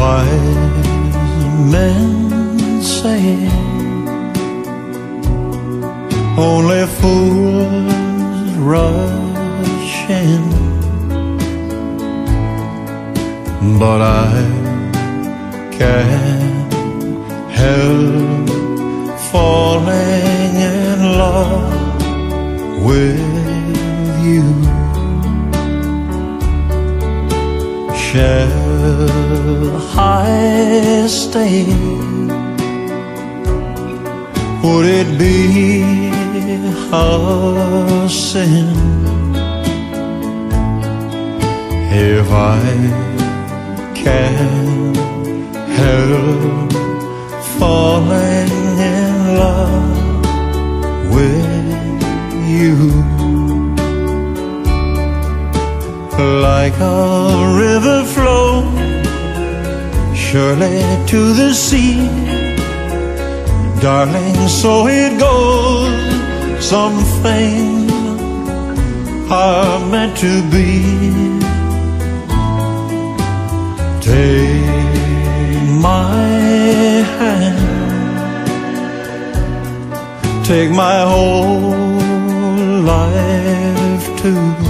wise men saying only fools rush in. But I can't help falling in love with you. Shall I stay? Would it be a sin if I can help falling in love with you? Like a river flow surely to the sea Darling, so it goes. Some things are meant to be. Take my hand, take my whole life too.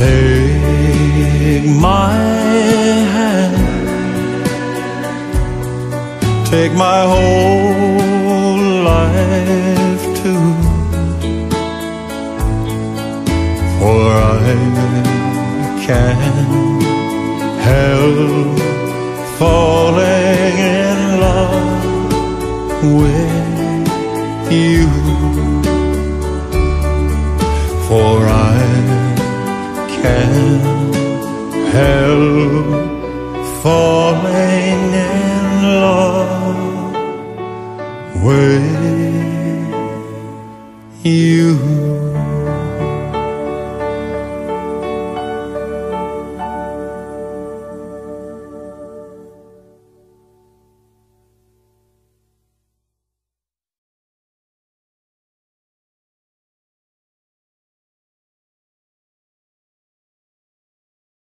take my hand take my whole life too. For I can't help falling in love with help falling in love with you.